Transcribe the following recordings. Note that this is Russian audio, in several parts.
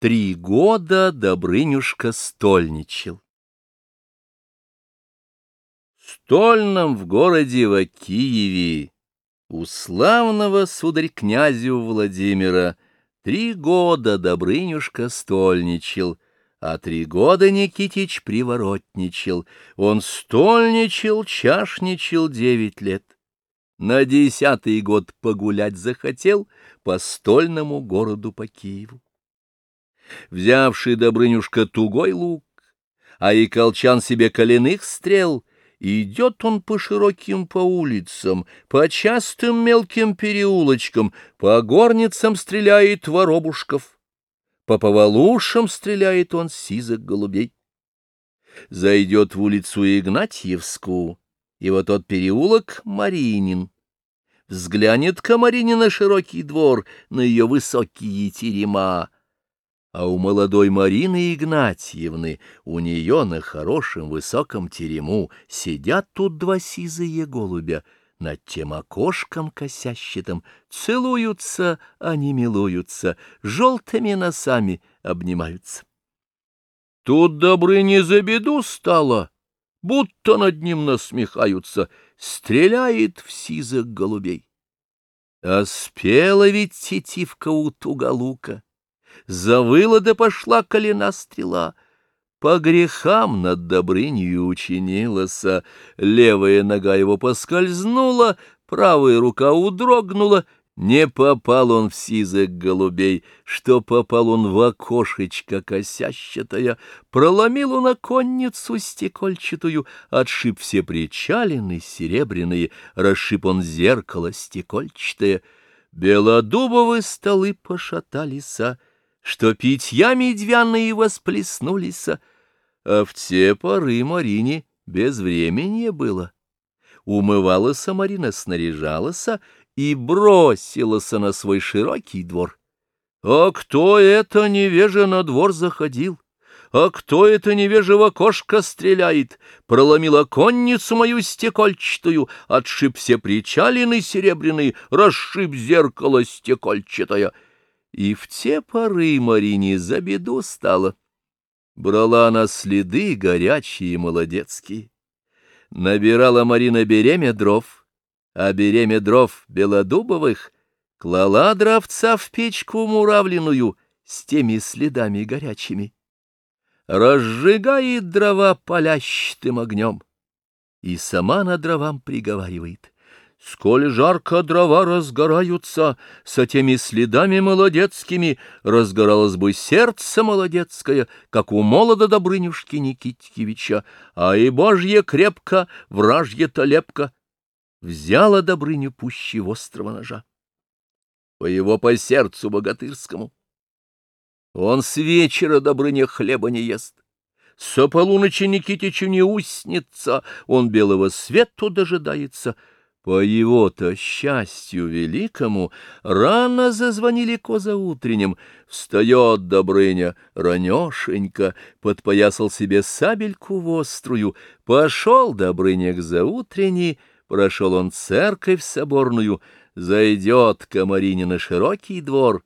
Три года Добрынюшка стольничал. Стольном в городе в Киеве у славного сударь-князю Владимира три года Добрынюшка стольничал, а три года Никитич приворотничал. Он стольничал, чашничал девять лет. На десятый год погулять захотел по стольному городу по Киеву взявший Добрынюшка тугой лук, а и колчан себе коляных стрел, идет он по широким по улицам, по частым мелким переулочкам, по горницам стреляет воробушков, по повалушам стреляет он сизок голубей. Зайдет в улицу Игнатьевскую, и вот тот переулок Маринин. Взглянет Камарини на широкий двор, на ее высокие терема, а у молодой Марины Игнатьевны, у нее на хорошем высоком терему, сидят тут два сизые голубя, над тем окошком косящитым, целуются, они милуются, желтыми носами обнимаются. Тут добры не за беду стало, будто над ним насмехаются, стреляет в сизых голубей. А спела ведь тетивка у туголука завыла да пошла колена стрела. По грехам над Добрынью учинилася, левая нога его поскользнула, правая рука удрогнула, не попал он в сизых голубей, что попал он в окошечко косящатое, проломил он оконницу стекольчатую, отшиб все причалины серебряные, расшиб он зеркало стекольчатое, белодубовые столы пошаталися, что питья медвяные восплеснулись, а в те поры Марине без времени было. Умывалась Марина, снаряжалась и бросилась на свой широкий двор. А кто это невеже на двор заходил? А кто это невеже в окошко стреляет? Проломила конницу мою стекольчатую, отшиб все причалины серебряные, расшиб зеркало стекольчатое — и в те поры Марине за беду стало. Брала она следы горячие молодецкие. Набирала Марина беремя дров, а беремя дров белодубовых клала дровца в печку муравленную с теми следами горячими. Разжигает дрова палящим огнем и сама на дровам приговаривает — Сколь жарко дрова разгораются, со теми следами молодецкими разгоралось бы сердце молодецкое, как у молода Добрынюшки Никитьевича, а и божье крепко, вражье-то лепко. Взяла Добрыню пуще острого ножа. По его по сердцу богатырскому. Он с вечера Добрыня хлеба не ест. Со полуночи Никитичу не уснется, он белого свету дожидается — по его-то счастью великому рано зазвонили коза утренним. Встает Добрыня ранешенько, подпоясал себе сабельку вострую, пошел Добрыня к заутренней, прошел он церковь соборную, зайдет Комарине на широкий двор,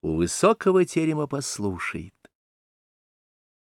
у высокого терема послушает.